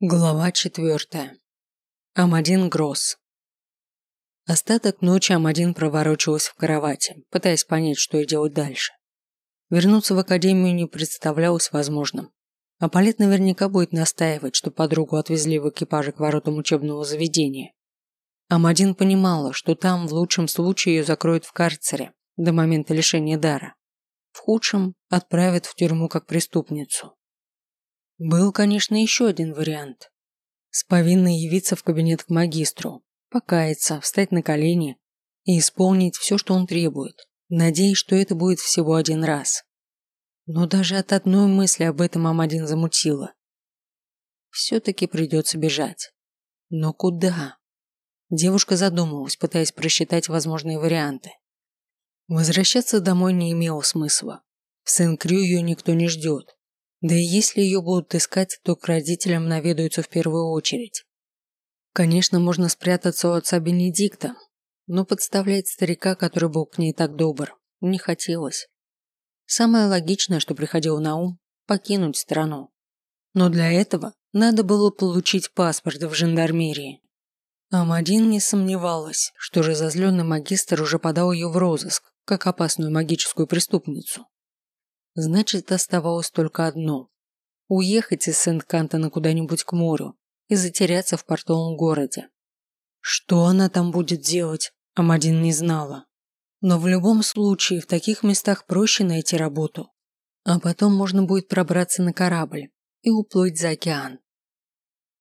Глава четвертая. Амадин Гросс. Остаток ночи Амадин проворочилась в кровати, пытаясь понять, что ей делать дальше. Вернуться в академию не представлялось возможным. А Полет наверняка будет настаивать, что подругу отвезли в экипаже к воротам учебного заведения. Амадин понимала, что там в лучшем случае ее закроют в карцере до момента лишения дара. В худшем отправят в тюрьму как преступницу. Был, конечно, еще один вариант. С повинной явиться в кабинет к магистру, покаяться, встать на колени и исполнить все, что он требует, надеясь, что это будет всего один раз. Но даже от одной мысли об этом Амадин замутила. Все-таки придется бежать. Но куда? Девушка задумалась, пытаясь просчитать возможные варианты. Возвращаться домой не имело смысла. В Сен-Крю ее никто не ждет. Да и если ее будут искать, то к родителям наведаются в первую очередь. Конечно, можно спрятаться у отца Бенедикта, но подставлять старика, который был к ней так добр, не хотелось. Самое логичное, что приходило на ум – покинуть страну. Но для этого надо было получить паспорт в жандармерии. Амадин не сомневалась, что разозленный магистр уже подал ее в розыск, как опасную магическую преступницу. Значит, оставалось только одно – уехать из Сент-Кантона куда-нибудь к морю и затеряться в портовом городе. Что она там будет делать, Амадин не знала. Но в любом случае в таких местах проще найти работу. А потом можно будет пробраться на корабль и уплыть за океан.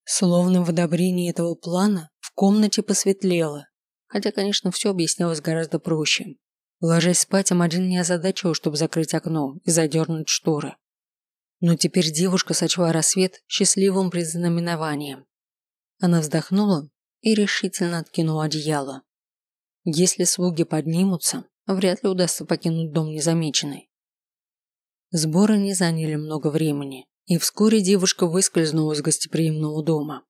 Словно в одобрении этого плана в комнате посветлело, хотя, конечно, все объяснялось гораздо проще. Ложась спать, Амадин не озадачил, чтобы закрыть окно и задернуть шторы. Но теперь девушка сочла рассвет счастливым предзнаменованием. Она вздохнула и решительно откинула одеяло. Если слуги поднимутся, вряд ли удастся покинуть дом незамеченной. Сборы не заняли много времени, и вскоре девушка выскользнула из гостеприимного дома.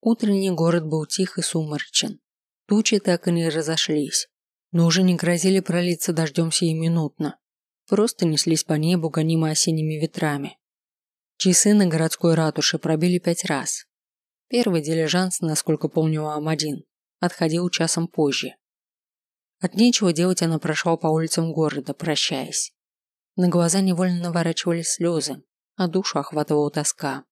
Утренний город был тих и сумрачен. Тучи так и не разошлись но уже не грозили пролиться дождем сиюминутно. Просто неслись по небу, гонимы осенними ветрами. Часы на городской ратуше пробили пять раз. Первый дилижанс, насколько помню Ам-1, отходил часом позже. От нечего делать она прошла по улицам города, прощаясь. На глаза невольно наворачивались слезы, а душу охватывала тоска.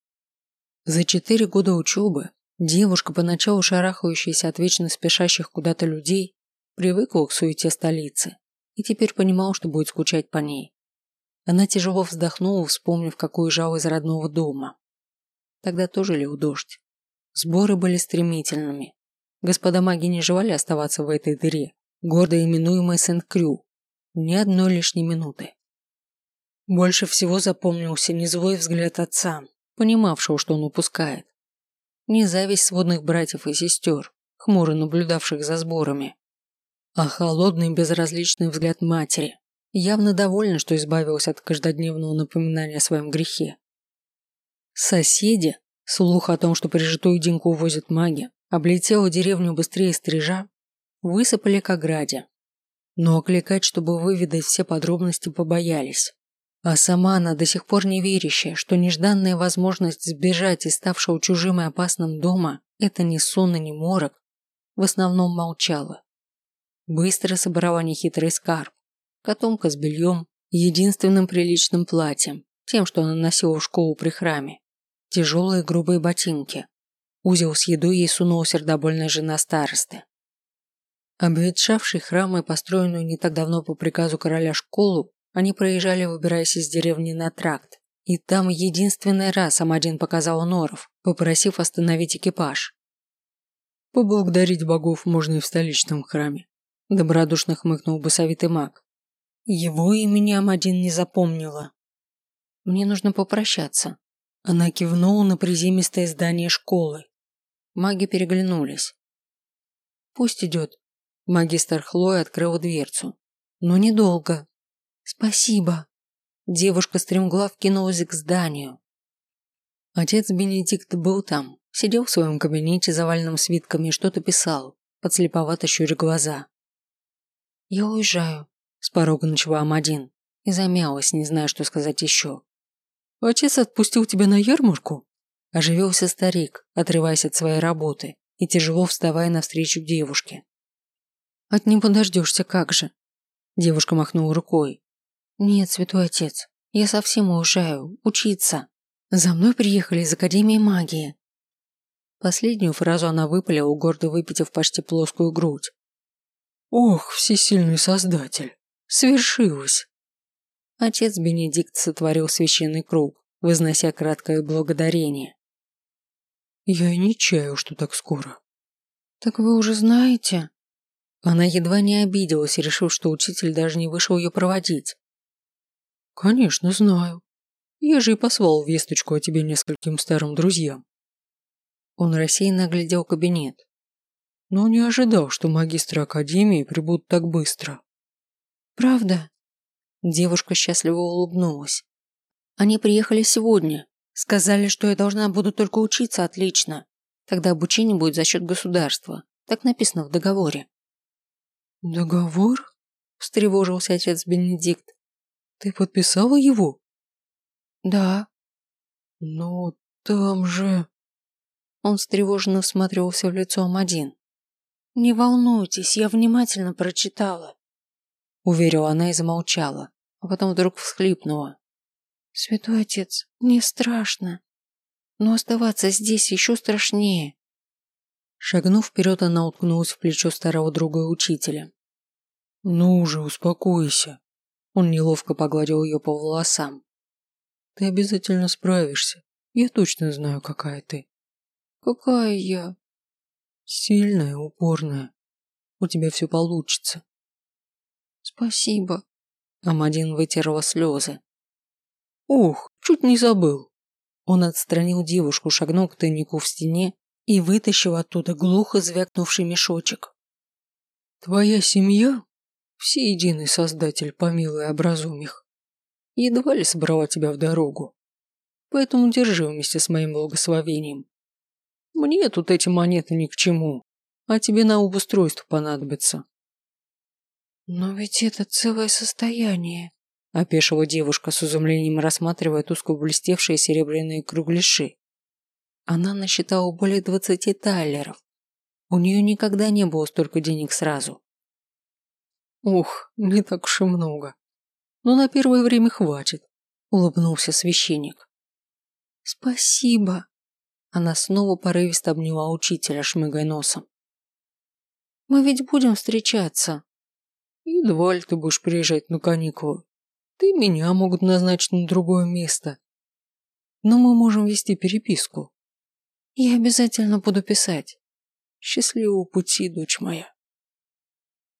За четыре года учебы девушка, поначалу шарахающаяся от вечно спешащих куда-то людей, Привыкла к суете столицы и теперь понимал, что будет скучать по ней. Она тяжело вздохнула, вспомнив, какую жал из родного дома. Тогда тоже лил дождь. Сборы были стремительными. Господа маги не желали оставаться в этой дыре, гордо именуемой Сент-Крю, ни одной лишней минуты. Больше всего запомнился не злой взгляд отца, понимавшего, что он упускает. Не зависть сводных братьев и сестер, хмуро наблюдавших за сборами, а холодный безразличный взгляд матери, явно довольна, что избавилась от каждодневного напоминания о своем грехе. Соседи, слух о том, что прижитую Динку увозят маги, облетела деревню быстрее стрижа, высыпали к ограде. Но окликать, чтобы выведать все подробности, побоялись. А сама она, до сих пор не верящая, что нежданная возможность сбежать из ставшего чужим и опасным дома – это не сон и не морок, в основном молчала. Быстро собрала нехитрый скарб. Котомка с бельем, единственным приличным платьем, тем, что она носила в школу при храме. Тяжелые грубые ботинки. Узел с едой ей сунула сердобольная жена старосты. Обветшавший храм и построенную не так давно по приказу короля школу, они проезжали, выбираясь из деревни на тракт. И там единственный раз Амадин показал Норов, попросив остановить экипаж. Поблагодарить богов можно и в столичном храме. Добродушно хмыкнул басовитый маг. Его имени Амадин не запомнила. Мне нужно попрощаться. Она кивнула на приземистое здание школы. Маги переглянулись. Пусть идет. Магистр Хлоя открыл дверцу. Но недолго. Спасибо. Девушка стремглав кинулась к зданию. Отец Бенедикт был там, сидел в своем кабинете, заваленном свитками, и что-то писал, подслеповато щуря глаза. «Я уезжаю», – с порога начала Амадин и замялась, не зная, что сказать еще. «Отец отпустил тебя на ярмарку?» Оживился старик, отрываясь от своей работы и тяжело вставая навстречу девушке. «От не подождешься, как же!» Девушка махнула рукой. «Нет, святой отец, я совсем уезжаю, учиться. За мной приехали из Академии магии». Последнюю фразу она выпалила, гордо выпитив почти плоскую грудь. «Ох, всесильный создатель! Свершилось!» Отец Бенедикт сотворил священный круг, вознося краткое благодарение. «Я и не чаю, что так скоро». «Так вы уже знаете?» Она едва не обиделась, решив, что учитель даже не вышел ее проводить. «Конечно, знаю. Я же и послал весточку о тебе нескольким старым друзьям». Он рассеянно оглядел кабинет. Но не ожидал, что магистры Академии прибудут так быстро. «Правда?» Девушка счастливо улыбнулась. «Они приехали сегодня. Сказали, что я должна буду только учиться отлично. Тогда обучение будет за счет государства. Так написано в договоре». «Договор?» – встревожился отец Бенедикт. «Ты подписала его?» «Да». «Но там же...» Он встревоженно всматривался в лицо Амадин. «Не волнуйтесь, я внимательно прочитала», – уверила она и замолчала, а потом вдруг всхлипнула. «Святой отец, мне страшно, но оставаться здесь еще страшнее. Шагнув вперед, она уткнулась в плечо старого друга и учителя. «Ну уже, успокойся». Он неловко погладил ее по волосам. «Ты обязательно справишься. Я точно знаю, какая ты». «Какая я?» «Сильная, упорная. У тебя все получится». «Спасибо». Амадин вытерла слезы. «Ух, чуть не забыл». Он отстранил девушку, шагнул к тайнику в стене и вытащил оттуда глухо звякнувший мешочек. «Твоя семья? Все единый создатель, помилуй образум их. Едва ли собрала тебя в дорогу. Поэтому держи вместе с моим благословением. Мне тут эти монеты ни к чему, а тебе на обустройство понадобится». «Но ведь это целое состояние», – опешила девушка с изумлением, рассматривая тускло блестевшие серебряные кругляши. Она насчитала более двадцати таллеров. У нее никогда не было столько денег сразу. Ух, не так уж и много. Но на первое время хватит, улыбнулся священник. Спасибо. Она снова порывисто обняла учителя, шмыгая носом. Мы ведь будем встречаться. Едва ли ты будешь приезжать на каникулы. Ты меня могут назначить на другое место. Но мы можем вести переписку. Я обязательно буду писать. Счастливого пути, дочь моя.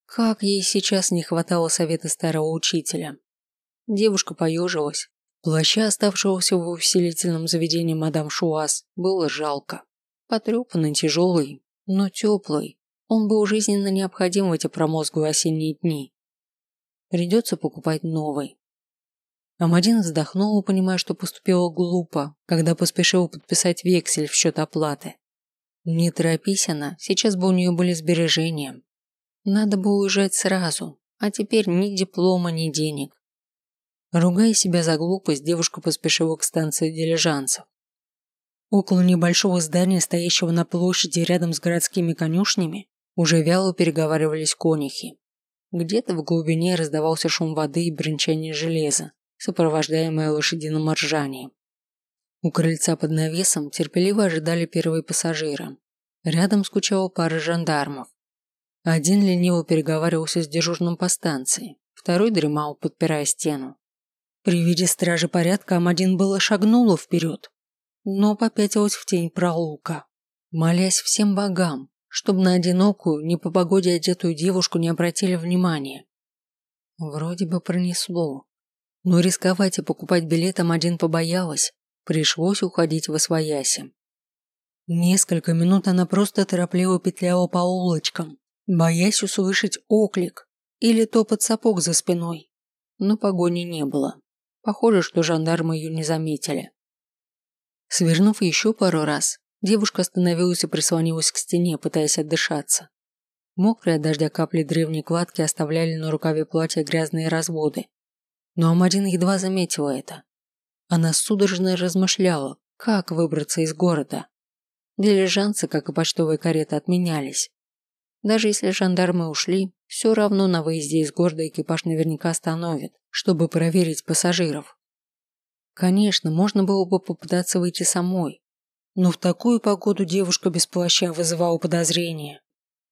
Как ей сейчас не хватало совета старого учителя. Девушка поежилась. Плаща, оставшегося в усилительном заведении мадам Шуаз, было жалко. Потрепанный, тяжелый, но теплый. Он был жизненно необходим в эти промозглые осенние дни. Придется покупать новый. Амадин вздохнула, понимая, что поступила глупо, когда поспешила подписать вексель в счет оплаты. Не торопись она, сейчас бы у нее были сбережения. Надо было уезжать сразу, а теперь ни диплома, ни денег. Ругая себя за глупость, девушка поспешила к станции дилижансов. Около небольшого здания, стоящего на площади рядом с городскими конюшнями, уже вяло переговаривались конюхи. Где-то в глубине раздавался шум воды и бренчание железа сопровождаемая лошадиным ржанием. У крыльца под навесом терпеливо ожидали первые пассажиры. Рядом скучала пара жандармов. Один лениво переговаривался с дежурным по станции, второй дремал, подпирая стену. При виде стражи порядка Амадин было шагнула вперед, но попятилась в тень проулка, молясь всем богам, чтобы на одинокую, не по погоде одетую девушку не обратили внимания. Вроде бы пронесло. Но рисковать и покупать билетом один побоялась, пришлось уходить во свояси. Несколько минут она просто торопливо петляла по улочкам, боясь услышать оклик или топот сапог за спиной. Но погони не было. Похоже, что жандармы ее не заметили. Свернув еще пару раз, девушка остановилась и прислонилась к стене, пытаясь отдышаться. Мокрые от дождя капли древней кладки оставляли на рукаве платья грязные разводы, но Амадин едва заметила это. Она судорожно размышляла, как выбраться из города. Дилижансы, как и почтовые кареты, отменялись. Даже если жандармы ушли, все равно на выезде из города экипаж наверняка остановит, чтобы проверить пассажиров. Конечно, можно было бы попытаться выйти самой, но в такую погоду девушка без плаща вызывала подозрения.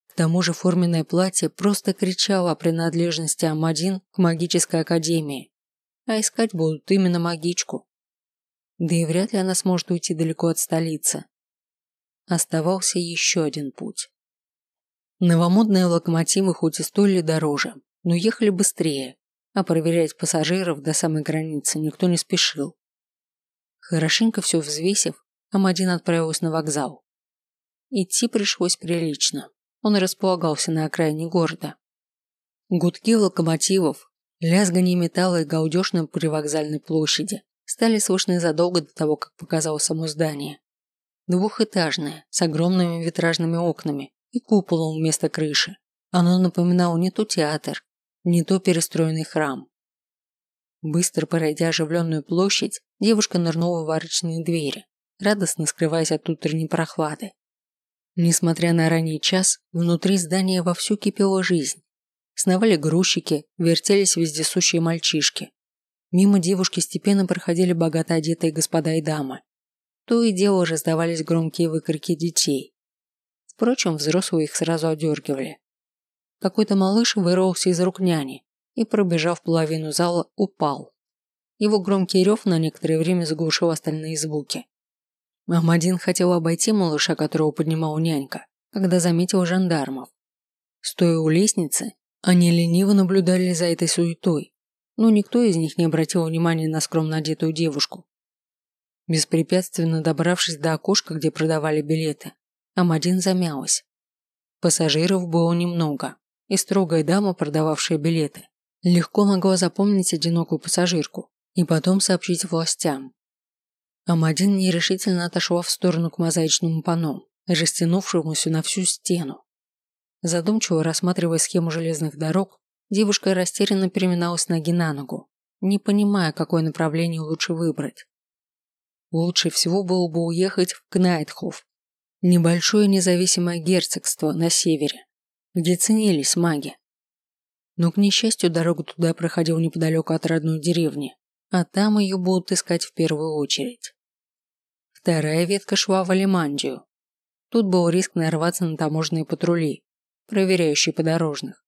К тому же форменное платье просто кричало о принадлежности Амадин к магической академии, а искать будут именно магичку. Да и вряд ли она сможет уйти далеко от столицы. Оставался еще один путь. Новомодные локомотивы хоть и стоили дороже, но ехали быстрее, а проверять пассажиров до самой границы никто не спешил. Хорошенько все взвесив, Амадин отправился на вокзал. Идти пришлось прилично. Он располагался на окраине города. Гудки локомотивов, лязганье металла и гаудеж на привокзальной площади стали слышны задолго до того, как показалось само здание. Двухэтажное, с огромными витражными окнами и куполом вместо крыши. Оно напоминало не то театр, не то перестроенный храм. Быстро пройдя оживленную площадь, девушка нырнула в арочные двери, радостно скрываясь от утренней прохлады. Несмотря на ранний час, внутри здания вовсю кипела жизнь. Сновали грузчики, вертелись вездесущие мальчишки. Мимо девушки степенно проходили богато одетые господа и дамы. То и дело раздавались громкие выкрики детей. Впрочем, взрослые их сразу одергивали. Какой-то малыш вырвался из рук няни и, пробежав половину зала, упал. Его громкий рев на некоторое время заглушил остальные звуки. Мамадин хотел обойти малыша, которого поднимал нянька, когда заметил жандармов. Стоя у лестницы, они лениво наблюдали за этой суетой, но никто из них не обратил внимания на скромно одетую девушку. Беспрепятственно добравшись до окошка, где продавали билеты, Амадин замялась. Пассажиров было немного, и строгая дама, продававшая билеты, легко могла запомнить одинокую пассажирку и потом сообщить властям. Амадин нерешительно отошла в сторону к мозаичному панно, растянувшемуся на всю стену. Задумчиво рассматривая схему железных дорог, девушка растерянно переминалась ноги на ногу, не понимая, какое направление лучше выбрать. Лучше всего было бы уехать в Кнайтхоф, Небольшое независимое герцогство на севере, где ценились маги. Но, к несчастью, дорога туда проходила неподалеку от родной деревни, а там ее будут искать в первую очередь. Вторая ветка шла в Алимандию. Тут был риск нарваться на таможенные патрули, проверяющие подорожных.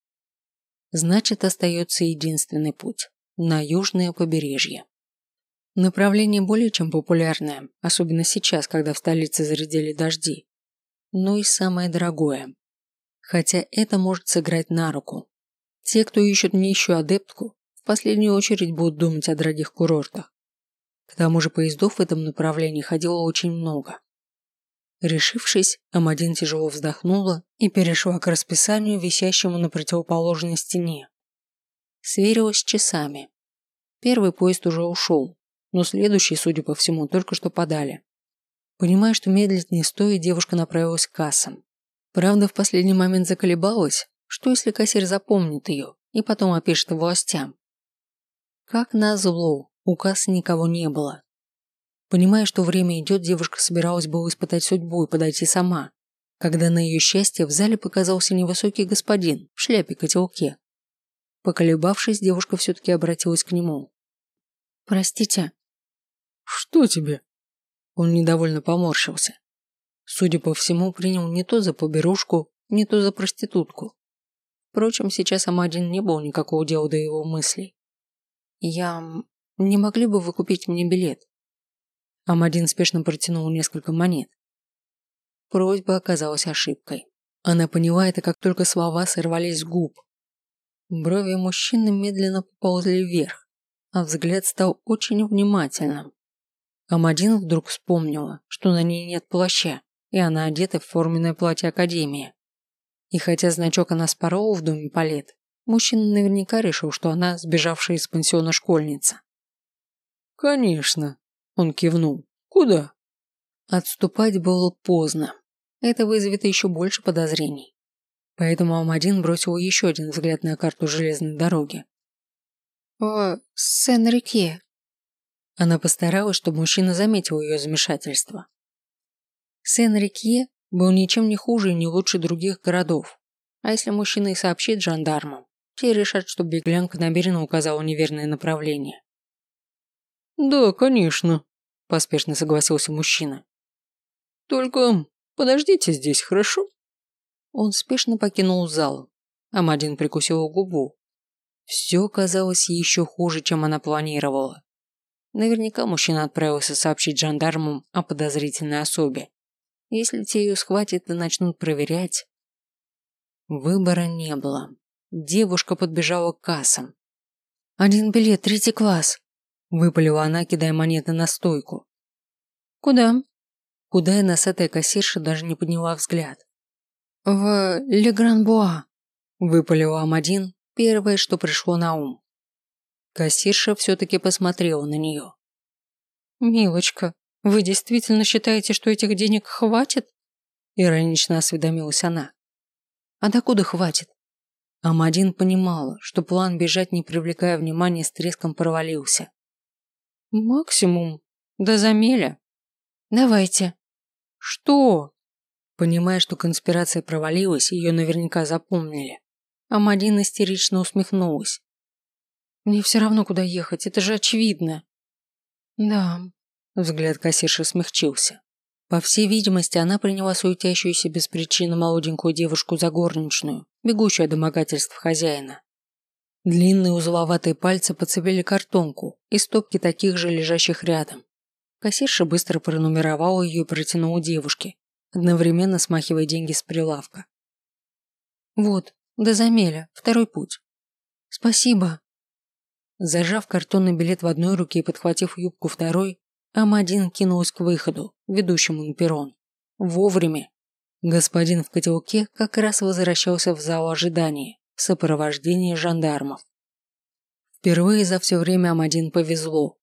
Значит, остается единственный путь – на южное побережье. Направление более чем популярное, особенно сейчас, когда в столице зарядили дожди. Но и самое дорогое. Хотя это может сыграть на руку. Те, кто ищут нищую адептку, в последнюю очередь будут думать о дорогих курортах. К тому же поездов в этом направлении ходило очень много. Решившись, Амадин тяжело вздохнула и перешла к расписанию, висящему на противоположной стене. Сверилась с часами. Первый поезд уже ушел, но следующий, судя по всему, только что подали. Понимая, что медлить не стоит, девушка направилась к кассам. Правда, в последний момент заколебалась, что если кассир запомнит ее и потом опишет властям. Как назло, у кассы никого не было. Понимая, что время идет, девушка собиралась было испытать судьбу и подойти сама, когда на ее счастье в зале показался невысокий господин в шляпе-котелке. Поколебавшись, девушка все-таки обратилась к нему. «Простите, «Что тебе?» Он недовольно поморщился. Судя по всему, принял не то за поберушку, не то за проститутку. Впрочем, сейчас Амадин не был никакого дела до его мыслей. «Я... не могли бы вы купить мне билет?» Амадин спешно протянул несколько монет. Просьба оказалась ошибкой. Она поняла это, как только слова сорвались с губ. Брови мужчины медленно поползли вверх, а взгляд стал очень внимательным. Амадин вдруг вспомнила, что на ней нет плаща, и она одета в форменное платье Академии. И хотя значок она спорола в доме Палет, мужчина наверняка решил, что она сбежавшая из пансиона школьница. «Конечно», – он кивнул. «Куда?» Отступать было поздно. Это вызовет еще больше подозрений. Поэтому Амадин бросил еще один взгляд на карту железной дороги. «О, Сен-Рике», Она постаралась, чтобы мужчина заметил ее замешательство. Сен-Рикье был ничем не хуже и не лучше других городов. А если мужчина и сообщит жандармам, те решат, что беглянка намеренно указала неверное направление. «Да, конечно», – поспешно согласился мужчина. «Только подождите здесь, хорошо?» Он спешно покинул зал. Амадин прикусил губу. Все казалось еще хуже, чем она планировала. Наверняка мужчина отправился сообщить жандармам о подозрительной особе. Если те ее схватят и начнут проверять... Выбора не было. Девушка подбежала к кассам. «Один билет, третий класс», – выпалила она, кидая монеты на стойку. «Куда?» Куда и носатая кассирша даже не подняла взгляд. «В Легранбуа», – выпалила Амадин, первое, что пришло на ум. Кассирша все-таки посмотрела на нее. «Милочка, вы действительно считаете, что этих денег хватит?» Иронично осведомилась она. «А докуда хватит?» Амадин понимала, что план бежать, не привлекая внимания, с треском провалился. «Максимум. До замеля. Давайте». «Что?» Понимая, что конспирация провалилась, ее наверняка запомнили. Амадин истерично усмехнулась. Мне все равно, куда ехать, это же очевидно. Да. Взгляд кассирши смягчился. По всей видимости, она приняла суетящуюся без причины молоденькую девушку за горничную, бегущую от домогательств хозяина. Длинные узловатые пальцы подцепили картонку и стопки таких же, лежащих рядом. Кассирша быстро пронумеровала ее и протянула девушке, одновременно смахивая деньги с прилавка. «Вот, до Замеля, второй путь». «Спасибо», Зажав картонный билет в одной руке и подхватив юбку второй, Ам-1 кинулась к выходу, ведущему на перрон. Вовремя. Господин в котелке как раз возвращался в зал ожидания в сопровождении жандармов. Впервые за все время Ам-1 повезло.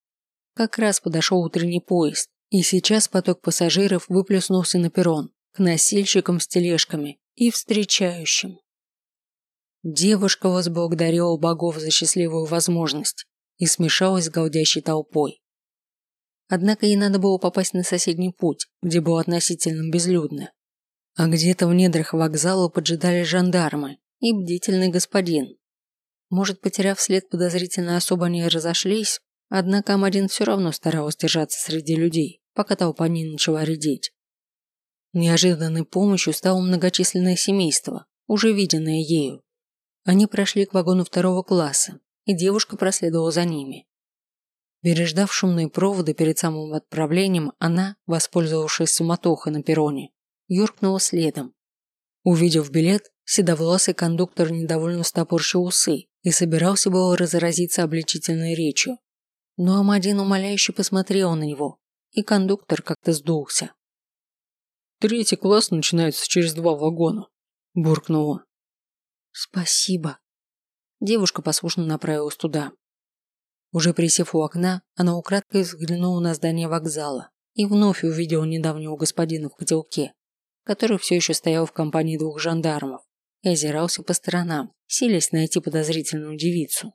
Как раз подошел утренний поезд, и сейчас поток пассажиров выплеснулся на перрон, к носильщикам с тележками и встречающим. Девушка возблагодарила богов за счастливую возможность и смешалась с голдящей толпой. Однако ей надо было попасть на соседний путь, где было относительно безлюдно. А где-то в недрах вокзала поджидали жандармы и бдительный господин. Может, потеряв след подозрительно особо они разошлись, однако Амадин все равно старалась держаться среди людей, пока толпа не начала редеть. Неожиданной помощью стало многочисленное семейство, уже виденное ею. Они прошли к вагону второго класса, и девушка проследовала за ними. Переждав шумные проводы перед самым отправлением, она, воспользовавшись суматохой на перроне, юркнула следом. Увидев билет, седовласый кондуктор недовольно стопорщил усы и собирался было разразиться обличительной речью. Но Амадин умоляюще посмотрел на него, и кондуктор как-то сдулся. «Третий класс начинается через два вагона», – буркнула. «Спасибо». Девушка послушно направилась туда. Уже присев у окна, она украдкой взглянула на здание вокзала и вновь увидела недавнего господина в котелке, который все еще стоял в компании двух жандармов и озирался по сторонам, силясь найти подозрительную девицу.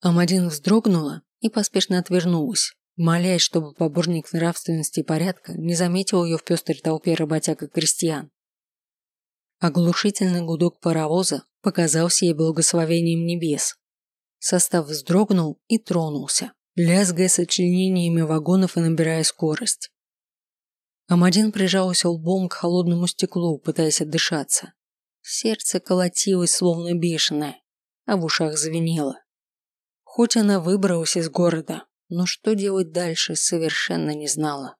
Амадин вздрогнула и поспешно отвернулась, молясь, чтобы поборник нравственности и порядка не заметил ее в пестрой толпе работяг и крестьян. Оглушительный гудок паровоза показался ей благословением небес. Состав вздрогнул и тронулся, лязгая сочленениями вагонов и набирая скорость. Амадин прижался лбом к холодному стеклу, пытаясь отдышаться. Сердце колотилось, словно бешеное, а в ушах звенело. Хоть она выбралась из города, но что делать дальше, совершенно не знала.